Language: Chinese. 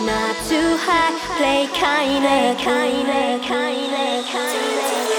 up too high, play kinda, kinda, kinda, kinda.